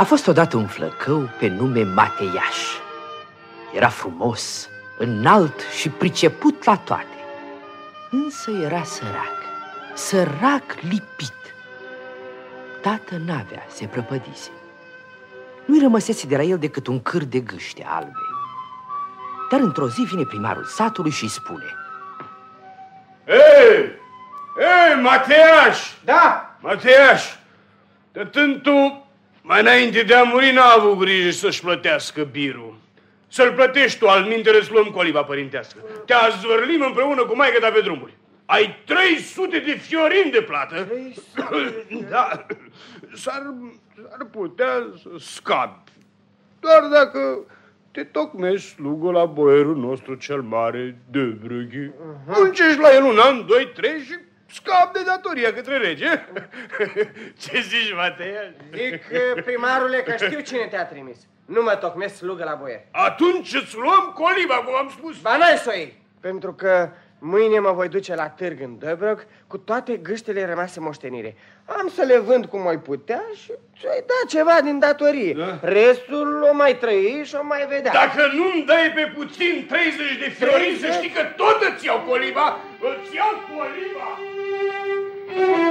A fost odată un flăcău pe nume Mateiaș. Era frumos, înalt și priceput la toate. Însă era sărac, sărac lipit. Tată n-avea, se prăpădise. Nu-i rămăsese de la el decât un câr de gâște albe. Dar într-o zi vine primarul satului și îi spune Ei, ei, Mateaș! Da! Mateaș, tătântul mai înainte de a muri n-a avut grijă să-și plătească birul. Să-l plătești tu, al mintele să luăm coliba părintească. Te zvârlim împreună cu maică ta pe drumuri. Ai 300 de fiorini de plată. da, s-ar, s-ar putea să scapi. Doar dacă te tocmești slugul la boierul nostru cel mare, Debrughi. Uh-huh. Muncești la el un an, doi, trei și scap de datoria către rege. Ce zici, Mateia? Zic, primarule, că știu cine te-a trimis. Nu mă tocmesc slugă la boier. Atunci îți luăm coliba, cum am spus. Ba n-ai să o iei, pentru că Mâine mă voi duce la târg în Dăbrăc cu toate gâștele rămase moștenire. Am să le vând cum mai putea și să-i da ceva din datorie. Da. Restul o mai trăi și o mai vedea. Dacă nu-mi dai pe puțin 30 de fiorini, să știi că tot îți iau coliba, îți iau coliba! Yeah.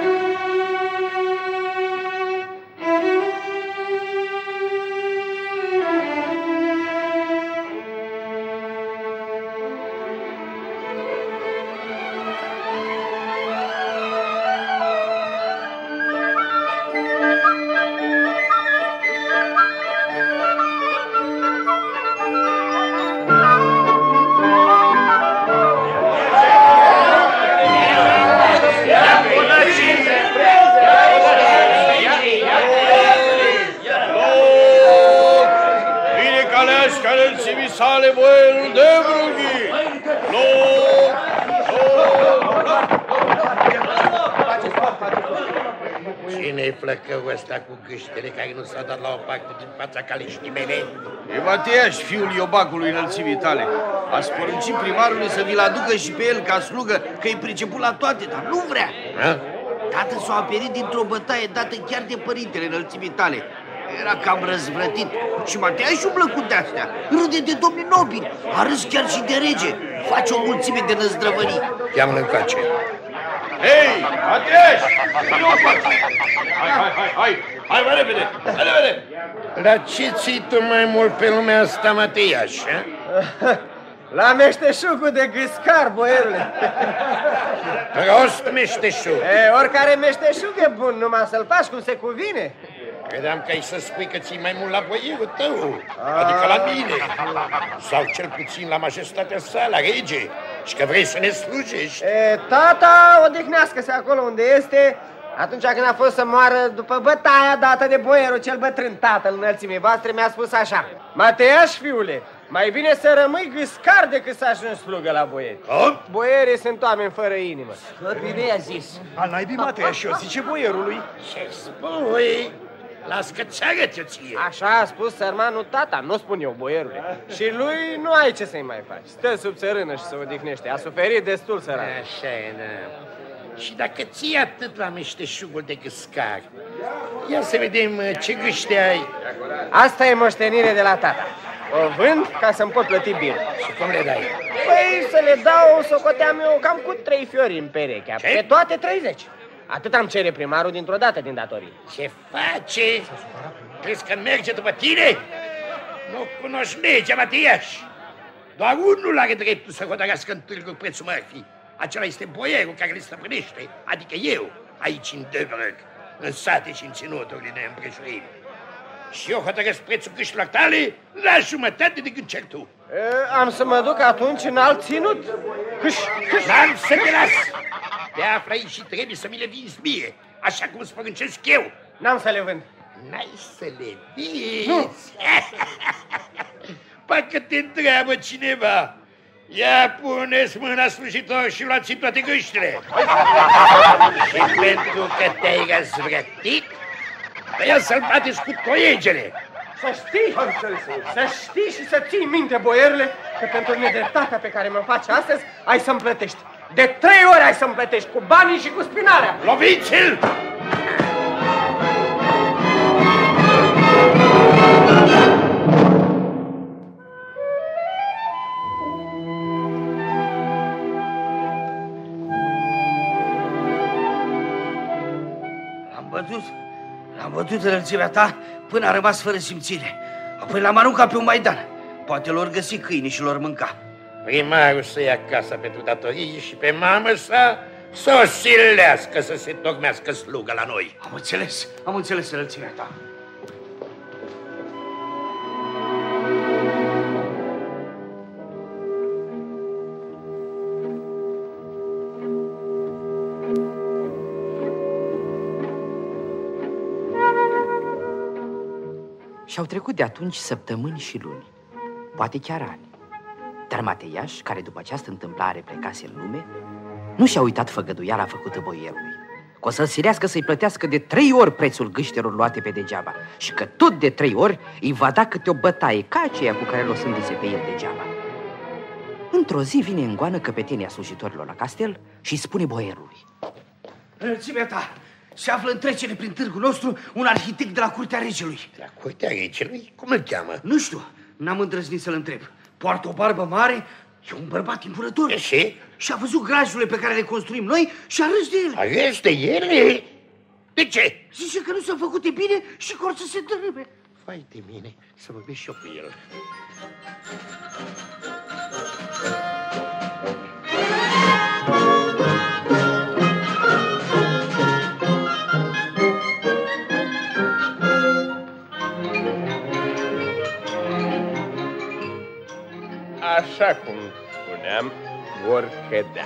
gâștele care nu s-a dat la o parte din fața caleștii mele? E Matiaș, fiul iobacului înălțimii tale. A sporuncit primarului să vi-l aducă și pe el ca slugă, că e priceput la toate, dar nu vrea. A? Tată s-a aperit dintr-o bătaie dată chiar de părintele înălțimii tale. Era cam răzvrătit și Mateaș umblă cu de-astea. Râde de domnii nobili, a râs chiar și de rege. Face o mulțime de năzdrăvării. Cheamă-l încoace. Hei, Mateaș! Hai, hai, hai, hai! Hai mai repede! Hai repede! La ce ții tu mai mult pe lumea asta, Mateiaș? La meșteșugul de gâscar, boierule. Prost meșteșug. E, oricare meșteșug e bun, numai să-l faci cum se cuvine. Credeam că ai să spui că ții mai mult la boierul tău, A... adică la mine. Sau cel puțin la majestatea sa, la rege. Și că vrei să ne slujești. E, tata, odihnească-se acolo unde este atunci când a fost să moară după bătaia dată de boierul cel bătrân, tatăl înălțimii voastre, mi-a spus așa. Mateaș, fiule, mai bine să rămâi gâscar decât să ajungi slugă la boieri. Oh? Boierii sunt oameni fără inimă. Bine i-a zis. Al naibii Mateaș, eu zice boierului. Ce spui? Las că ți ție. Așa a spus sărmanul tata, nu spun eu, boierule. Și lui nu ai ce să-i mai faci. Stă sub țărână și se odihnește. A suferit destul sărat. Așa e, da. Și dacă ții atât la meșteșugul de gâscar, ia să vedem uh, ce gâște ai. Asta e moștenire de la tata. O vând ca să-mi pot plăti bine. Și cum le dai? Păi să le dau, socoteam eu cam cu trei fiori în perechea. Ce? Pe toate 30. Atât am cere primarul dintr-o dată din datorii. Ce face? Crezi că merge după tine? Nu cunoști legea, Matiaș. Doar unul are dreptul să hotărească în târgul prețul mărfii. Acela este boierul care le stăpânește, adică eu, aici în Dăbrăc, în sate și în ținuturile de împrejurimi. Și eu hotărăsc prețul câștilor tale la jumătate de când cer tu. E, am să mă duc atunci în alt ținut. Câș, câș. N-am să te las. Te află aici și trebuie să mi le vinzi mie, așa cum spăruncesc eu. N-am să le vând. N-ai să le vinzi? Nu. Parcă te întreabă cineva. Ia puneți mâna slujitor și luați toate gâștile. și pentru că te-ai răzvrătit, ia să-l bateți cu toiegele. Să știi, să știi și să ții minte, boierule, că pentru nedreptatea pe care mă faci astăzi, ai să-mi plătești. De trei ori ai să-mi plătești, cu banii și cu spinarea. Loviți-l! L-am văzut, l-am văzut rălțimea ta până a rămas fără simțire. Apoi l-am aruncat pe un maidan. Poate lor găsi câini și lor mânca. Primarul să ia casa pentru datorie și pe mamă sa să o silească să se tocmească slugă la noi. Am înțeles, am înțeles înălțimea ta. Și-au trecut de atunci săptămâni și luni, poate chiar ani. Dar Mateiaș, care după această întâmplare plecase în lume, nu și-a uitat făgăduiala făcută boierului. Că o să-l silească să-i plătească de trei ori prețul gâștelor luate pe degeaba și că tot de trei ori îi va da câte o bătaie ca aceea cu care l-o sândise pe el degeaba. Într-o zi vine în goană căpetenia slujitorilor la castel și spune boierului. Înălțimea ta, se află în trecere prin târgul nostru un arhitect de la curtea regelui. La curtea regelui? Cum îl cheamă? Nu știu, n-am îndrăznit să-l întreb. Poartă o barbă mare, e un bărbat impunător. Și? Și a văzut grajurile pe care le construim noi și a râs de ele. A râs de ele? De ce? Zice că nu s-a făcut de bine și că or să se dărâme. Vai de mine, să vorbesc și eu cu el. Așa cum spuneam, vor cădea.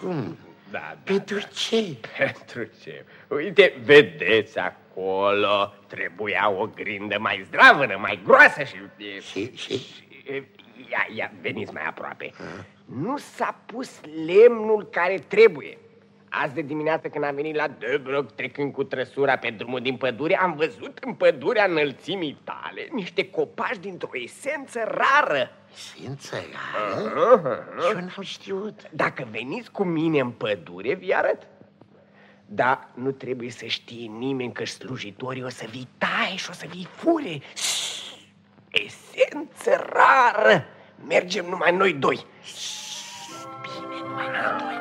Cum? Da, da. Pentru ce? Pentru ce? Uite, vedeți acolo, trebuia o grindă mai zdravă, mai groasă și... Și, și? Ia, ia, veniți mai aproape. Nu s-a pus lemnul care trebuie. Azi de dimineață când am venit la Dăbroc, trecând cu trăsura pe drumul din pădure, am văzut în pădurea înălțimii tale niște copaci dintr-o esență rară. Esență rară? Și eu n-am știut. Dacă veniți cu mine în pădure, vi arăt. Da, nu trebuie să știe nimeni că slujitorii o să vi taie și o să vi fure. Esență rară. Mergem numai noi doi. Bine, numai noi doi.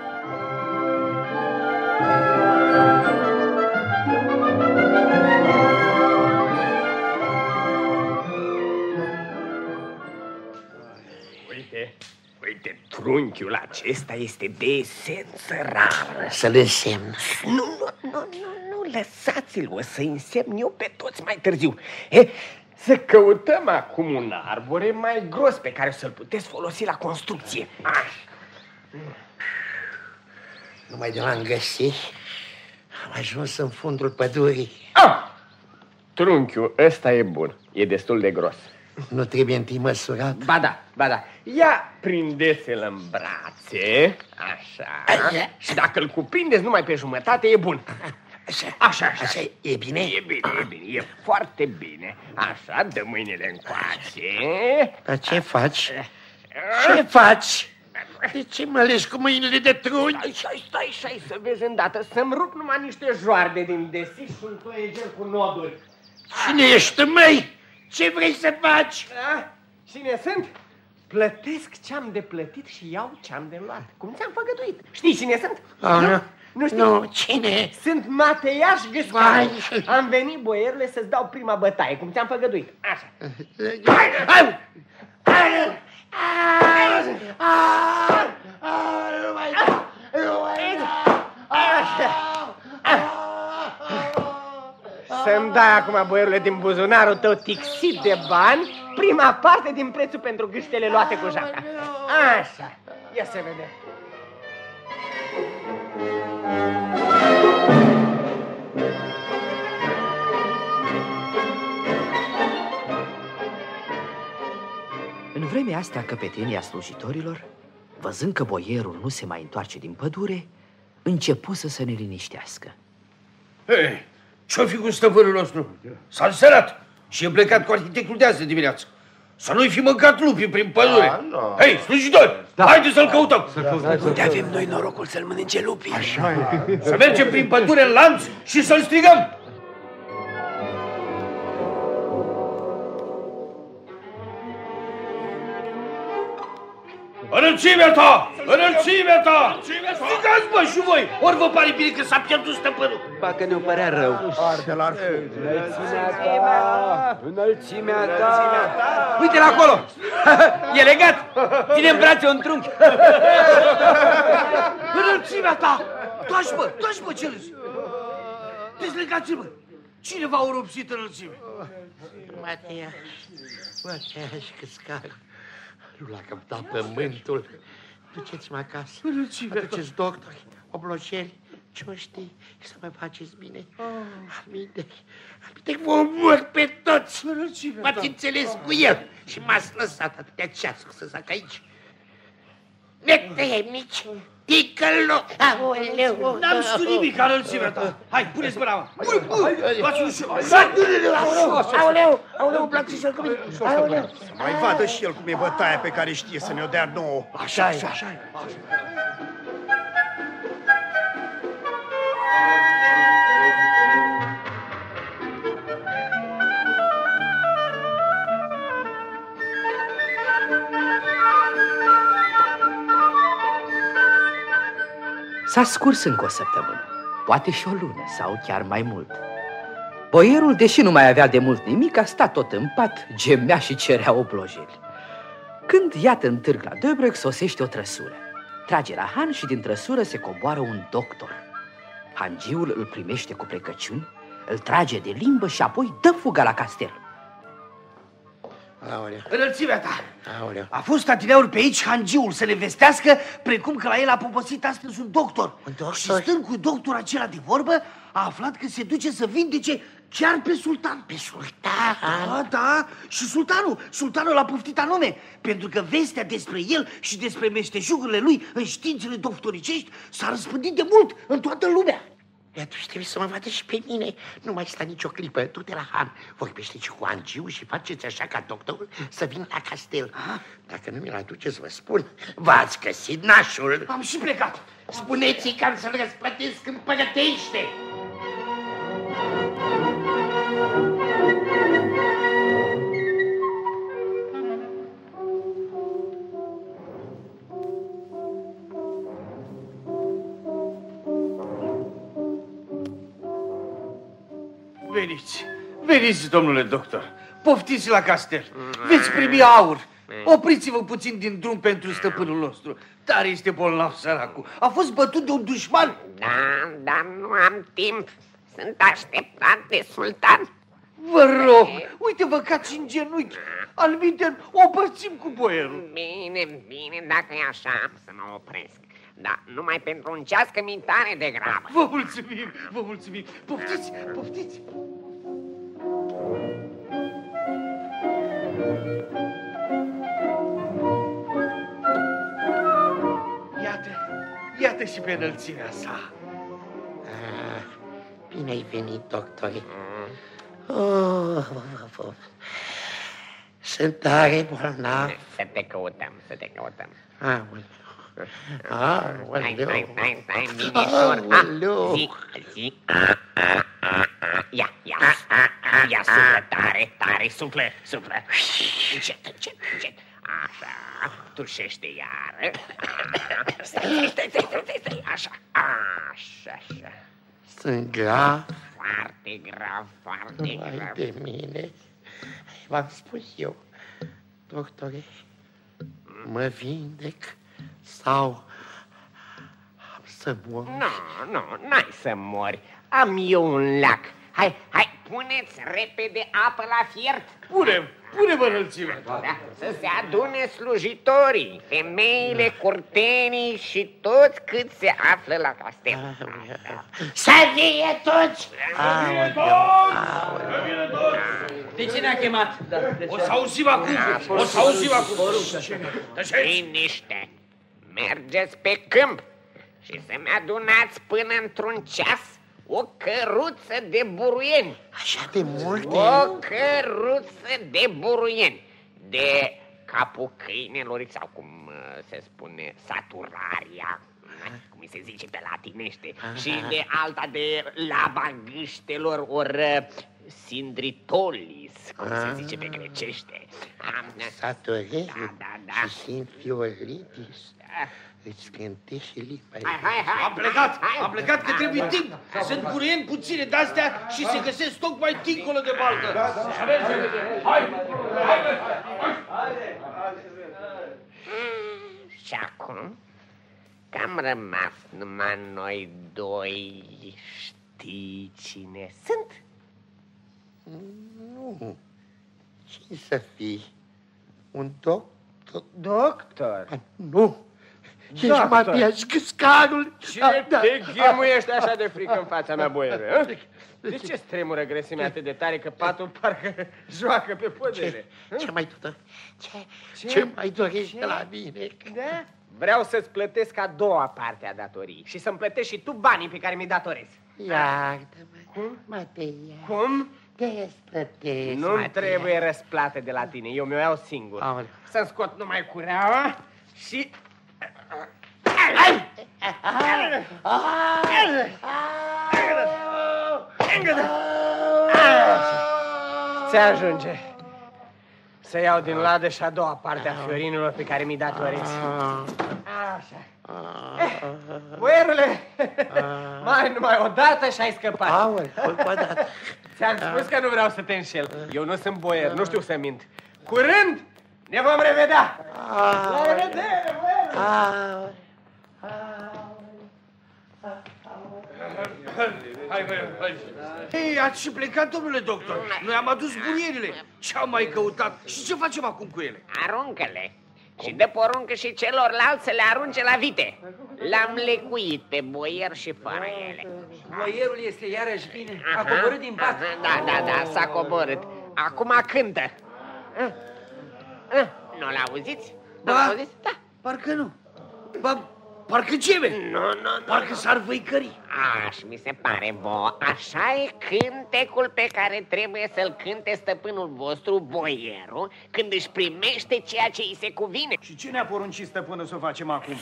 Trunchiul acesta este de esență rară. Să-l însemn. Nu, nu, nu, nu, nu, lăsați-l, o să însemn eu pe toți mai târziu. E, să căutăm acum un arbore mai gros pe care să-l puteți folosi la construcție. Așa. Numai de l-am găsit, am ajuns în fundul pădurii. Ah! Trunchiul ăsta e bun, e destul de gros. Nu trebuie întâi măsurat? Ba da, ba da. Ia prindeți-l în brațe, așa, și dacă îl cuprindeți numai pe jumătate, e bun. Așa, Așa, așa. așa, e bine? E bine, e bine, e foarte bine. Așa, dă mâinile încoace. Dar ce faci? Ce faci? De ce mă legi cu mâinile de trunchi? Stai, stai, stai, stai, să vezi îndată, să-mi rup numai niște joarde din desiș și un toiegel cu noduri. Cine ești, măi? Ce vrei să faci? Da? Cine sunt? Plătesc ce-am de plătit și iau ce-am de luat. Cum ți-am făgăduit. Știi cine sunt? Ah, nu. Nu știi? Nu, cine? Sunt Mateiaș Gâscan. Vai. Am venit, boierule, să-ți dau prima bătaie, cum ți-am făgăduit. Așa. Au! Au! Au! Au! Au! Nu mai da! Nu mai da! Să-mi dai acum, boierule, din buzunarul tău tixit de bani, prima parte din prețul pentru gâștele luate cu jaca. Așa. Ia să vedem. În vremea asta, căpetenia slujitorilor, văzând că boierul nu se mai întoarce din pădure, începu să se neliniștească. Hei, ce-o fi cu stăpânul nostru? S-a înserat și e plecat cu arhitectul de azi de dimineață. Să nu-i fi mâncat lupii prin pădure. Da, nu. Hei, slujitori, da. haideți să-l căutăm. Unde avem noi norocul să-l mănânce lupii? Să mergem prin pădure în lanț și să-l strigăm. Înălțimea ta! Înălțimea ta! Strigați, bă, și voi! Ori vă pare bine că s-a pierdut stăpânul? Parcă ne-o părea rău. Înălțimea ta! Înălțimea ta! Uite-l acolo! E legat! Ține în brațe un trunchi! Înălțimea ta! Taci, bă, taci, bă, ce râzi? Dezlegați-vă! Cine v-a oropsit înălțime? Matiaș, Matiaș și căscar. Nu l-a căptat pământul. Duceți-mă acasă. Aduceți doctori, oblojeli, cioștii și să mă faceți bine. Aminte, aminte, vă omor pe toți. M-ați înțeles cu el și m-ați lăsat atâtea ceasuri să zac aici. Netemnici, ticălo, aoleu. N-am știut nimic, înălțimea ta! Hai, puneți mâna! Luați ușor! Aoleu, aoleu, plaxișor cu mine. Aoleu. Mai vadă și el cum e bătaia pe care știe să ne-o dea nouă. Așa e, așa e. S-a scurs încă o săptămână, poate și o lună sau chiar mai mult. Boierul, deși nu mai avea de mult nimic, a stat tot în pat, gemea și cerea oblojeli. Când, iată, în târg la Döbrec, sosește o trăsură. Trage la Han și din trăsură se coboară un doctor. Hangiul îl primește cu plecăciuni, îl trage de limbă și apoi dă fuga la castel. Aoleu, Înălțimea ta! aoleu. A fost adineauri pe aici hangiul să le vestească, precum că la el a poposit astăzi un doctor. Un doctor? Și stând cu doctorul acela de vorbă, a aflat că se duce să vindece chiar pe sultan. Pe sultan? Da, da, și sultanul, sultanul l-a poftit anume, pentru că vestea despre el și despre meșteșugurile lui în științele doctoricești s-a răspândit de mult în toată lumea. Atunci trebuie să mă vadă și pe mine. Nu mai sta nicio clipă. Du-te la Han, vorbește și cu Angiu și faceți așa ca doctorul să vină la castel. Dacă nu mi-l aduceți, vă spun, v-ați găsit nașul. Am și plecat. Spuneți-i că am să-l răsplătesc împărătește. Veniți, veniți, domnule doctor. Poftiți la castel. Veți primi aur. Opriți-vă puțin din drum pentru stăpânul nostru. Tare este bolnav săracul. A fost bătut de un dușman. Da, dar nu am timp. Sunt așteptat de sultan. Vă rog, uite vă cați în genunchi. Al minte, o părțim cu boierul. Bine, bine, dacă e așa, am să mă opresc. Da, numai pentru un ceas că mi tare de grabă. Vă mulțumim, vă mulțumim. Poftiți, poftiți. Iată, iată și pe înălțimea sa. Ah, Bine ai venit, doctore. Oh, of, of, of. Sunt tare bolnav. Să te căutăm, să te căutăm. Aoleu. Stai, Aoleu. stai, stai, stai, binișor. Ah, Aoleu. zi, zi. Ia, ia, ia, suflă tare, tare, suflă, suflă. Încet, încet, încet. Așa, tușește iară. Stai, stai, stai, stai, stai, stai, așa, așa, așa. Sunt grav. Foarte grav, foarte Vai grav. de mine. V-am spus eu, doctore, mă vindec sau am să mor? Nu, nu, n-ai să mori. Am eu un lac. Hai, hai, puneți repede apă la fiert. Punem, punem înălțimea. Da, să se adune slujitorii, femeile, curtenii și toți cât se află la castel. Să vie toți! De ce ne-a chemat? Da, de O să auzim acum, o să auzim acum. Liniște! Mergeți pe câmp și să-mi adunați până într-un ceas o căruță de buruieni. Așa de multe? O căruță de buruieni. De capul câinelor sau cum uh, se spune, saturaria, cum se zice pe latinește, și de alta de laba gâștelor, ori uh, Sindritolis, cum se Ah. zice pe grecește. Am, Satorelul Da, da, da. și Sinfioritis îți cânte și lipa. Hai, hai, hai. Am plecat, hai. am plecat că trebuie timp. Sunt burieni puține de-astea și se găsesc tocmai dincolo de baltă. Și acum că am rămas numai noi doi, știi cine sunt? Nu. Cine să fii? Un doctor? Doctor, Ah, Nu. Ești Doctor. Matias Gâscarul. ce Da, te ghemuiești așa de frică în fața mea, boiere? hă? De ce stremură grăsimea atât de tare că patul parcă joacă pe podele? Ce, ce mai tot? Ce, Ce? ce, mai dorești de la mine? Da? Vreau să-ți plătesc a doua parte a datoriei și să-mi plătești și tu banii pe care mi-i datorezi. Iartă-mă. Cum? Mateia. Cum? Te-ți plătesc, Nu-mi Mateia. trebuie răsplată de la tine, eu mi-o iau singur. Aoleu. Să-mi scot numai cureaua și... Se ajunge. Să iau din ladă și a doua parte a fiorinilor pe care mi-i datorezi. Așa. Eh, Boierule, mai numai o dată și ai scăpat. Aoleu, încă o dată. Ți-am spus că nu vreau să te înșel. Eu nu sunt boier, nu știu să mint. Curând ne vom revedea. La revedere, boier! Aoleu. Hai, hai, hai. Ei, ați și plecat, domnule doctor. Noi am adus burierile. Ce am mai căutat? Și ce facem acum cu ele? Aruncă-le. Și dă poruncă și celorlalți să le arunce la vite. L-am lecuit pe boier și fără ele. Boierul este iarăși bine. A Aha, coborât din pat. aha, Da, da, da, s-a coborât. Acum cântă. Ah, ah, Nu-l auziți? Nu-l Da. auziți? Da. Parcă nu. Ba, parcă ceve. Nu, nu, nu. Parcă s-ar văicări. Aș, mi se pare vouă. Așa e cântecul pe care trebuie să-l cânte stăpânul vostru, boierul, când își primește ceea ce îi se cuvine. Și cine a poruncit stăpână să o facem acum?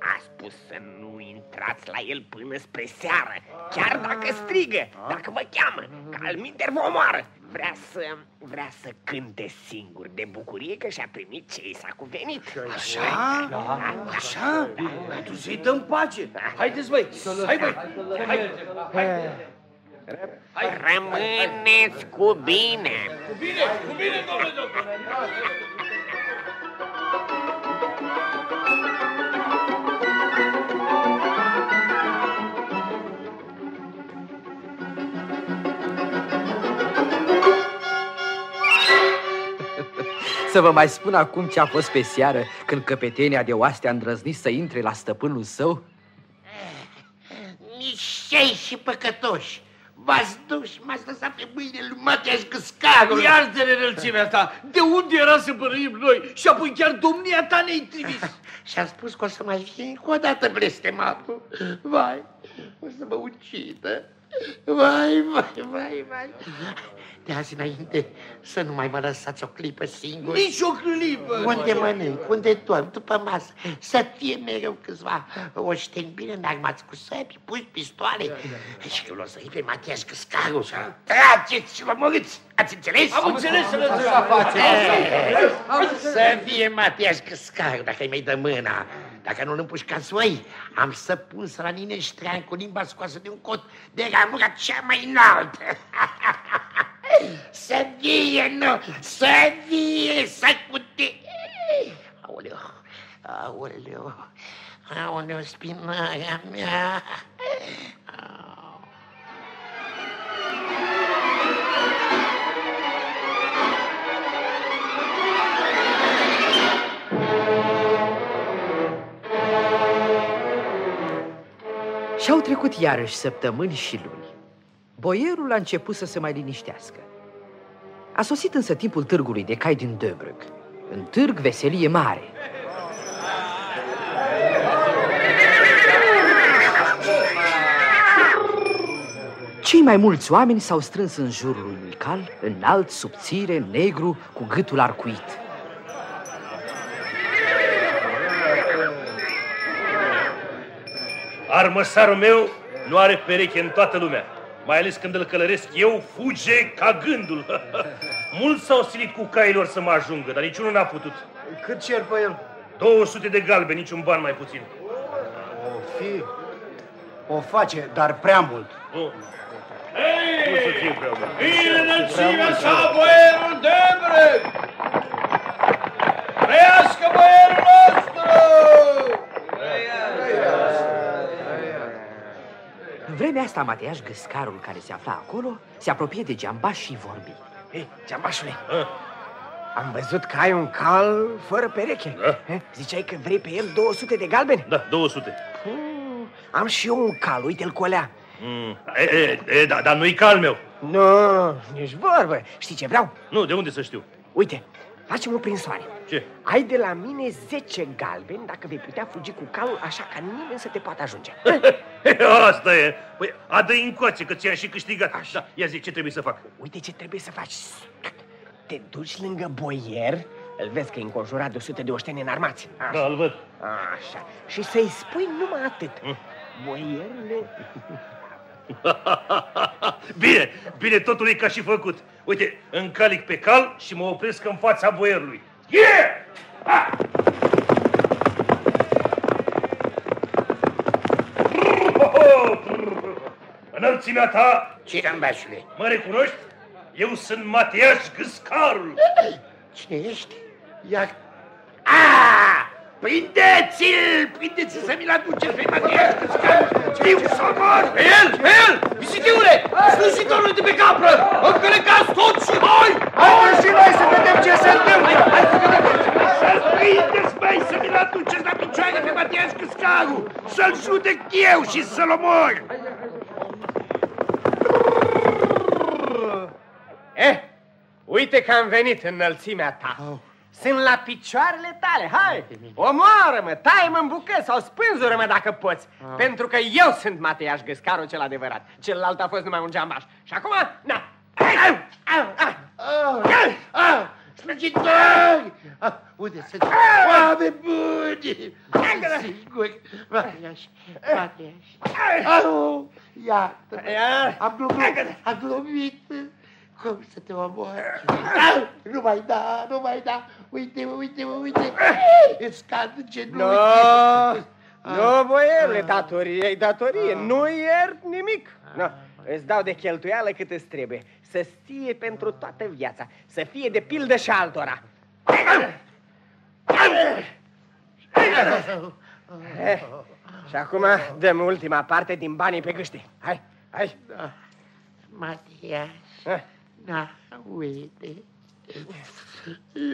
A spus să nu intrați la el până spre seară, chiar dacă strigă, dacă vă cheamă, că al minter vă omoară. Vrea să, vrea să cânte singur de bucurie că și-a primit ce i s-a cuvenit. Așa? Da, Așa? Atunci să-i dăm pace. Haideți, băi. Hai, băi. Hai. Rămâneți cu bine! Cu bine, cu bine, domnule doctor. Să vă mai spun acum ce a fost pe seară când căpetenia de oaste a îndrăznit să intre la stăpânul său? Nișei și păcătoși. V-ați dus și m-ați lăsat pe mâine lui Matias Gâscarul. Iartă-ne înălțimea ta. De unde era să bărâim noi? Și apoi chiar domnia ta ne-ai trimis. Și-a spus că o să mai fie încă o dată blestematul. Vai, o să mă ucidă. Vai, vai, vai, vai. De azi înainte să nu mai mă lăsați o clipă singur. Nici o clipă. Unde mănânc, unde dorm, după masă, să fie mereu câțiva oșteni bine înarmați cu săbi, puși pistoale. Și că l-o să pe Matias Căscaru. Trageți și vă moriți, ați înțeles? Am înțeles, înălțimea. Așa face. Să fie Matias Căscaru, dacă îi mai dă mâna. Dacă nu-l împușcați voi, am să pun să la nine ștrean cu limba scoasă de un cot de ramura cea mai înaltă. Să fie, nu, să fie, să cute... Aoleu, aoleu, aoleu, spinarea mea. Și-au trecut iarăși săptămâni și luni. Boierul a început să se mai liniștească. A sosit însă timpul târgului de cai din Döbrăg. În târg veselie mare. Cei mai mulți oameni s-au strâns în jurul lui Mical, înalt, subțire, negru, cu gâtul arcuit. Armăsarul meu nu are pereche în toată lumea. Mai ales când îl călăresc eu, fuge ca gândul. Mulți s-au silit cu cailor să mă ajungă, dar niciunul n-a putut. Cât cer pe el? 200 de galbe, niciun ban mai puțin. O fi... O face, dar prea mult. Nu. Hei! Nu să fie prea mult. Bine înălțimea sa, boierul Debre! Trăiască boierul nostru! În vremea asta, Mateiaș Gâscarul, care se afla acolo, se apropie de geambaș și vorbi. Hei, geambașule, Ah, am văzut că ai un cal fără pereche. Da. Eh, Ziceai că vrei pe el 200 de galbeni? Da, 200. Hmm, am și eu un cal, uite-l colea. Mm. E, e, e, da, dar nu-i cal meu. Nu, nici vorbă. Știi ce vreau? Nu, de unde să știu? Uite, facem o prinsoare. Ce? Ai de la mine 10 galbeni dacă vei putea fugi cu calul așa ca nimeni să te poată ajunge. Asta e. Păi, adă-i încoace, că ți-am și câștigat. Da, ia zi, ce trebuie să fac? Uite ce trebuie să faci. Te duci lângă boier, îl vezi că e înconjurat de 100 de oșteni înarmați. Da, îl văd. Așa. Și să-i spui numai atât. Mm. Boierule, bine, bine, totul e ca și făcut. Uite, încalic pe cal și mă opresc în fața boierului. Yeah! Ha! Înălțimea ta, Ce ambașule? mă recunoști? Eu sunt Matiaș Gâscarul. Cine ești? Ia... A! Prindeți-l! Prindeți-l să mi-l aduceți pe Matias Căscan! Știu să mor! Pe el, pe el! Visitiule! Slujitorul de pe capră! Încălecați toți și hai! Hai și noi să vedem ce se întâmplă! Să-l prindeți, băi, să mi-l aduceți la picioare pe Matias Căscaru! Să-l judec eu și să-l omor! Eh, uite că am venit în înălțimea ta. Sunt la picioarele tale, hai! Omoară-mă, taie-mă în bucăți sau spânzură-mă dacă poți. Pentru că eu sunt Mateiaș Găscarul cel adevărat. Celălalt a fost numai un geambaș. Și acum, na! Au, au, au. Ah, slujitori! Ah, unde sunt? Oameni buni! Sigur, Matias, Matias. Au, iată Ia. Am glumit, am glumit. Cum să te omor? Au, Nu mai da, nu mai da. Uite-mă, uite-mă, uite. Îți cad în genunchi. No, nu, boierule, datorie e datorie, nu iert nimic. No, îți dau de cheltuială cât îți trebuie, să fie pentru toată viața, să fie de pildă și altora. Eh, și acum dăm ultima parte din banii pe gâște. Hai, hai. Matias, Eh, da, uite.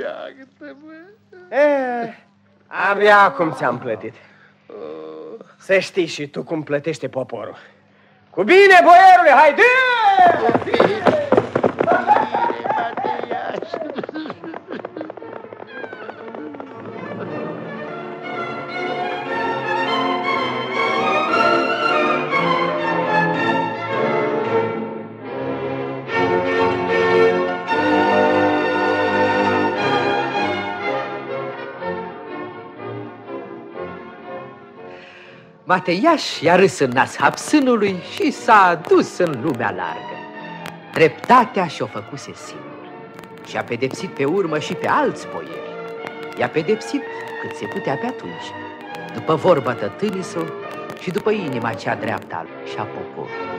Iartă-mă. eh, abia acum ți-am plătit. Să știi și tu cum plătește poporul. Cu bine, boierule, haide! Matias. Mateiaș i-a râs în nas hapsânului și s-a dus în lumea largă. Dreptatea și-o făcuse singur și a pedepsit pe urmă și pe alți boieri. I-a pedepsit cât se putea pe atunci, după vorba tătânii său și după inima cea dreaptă al și a poporului.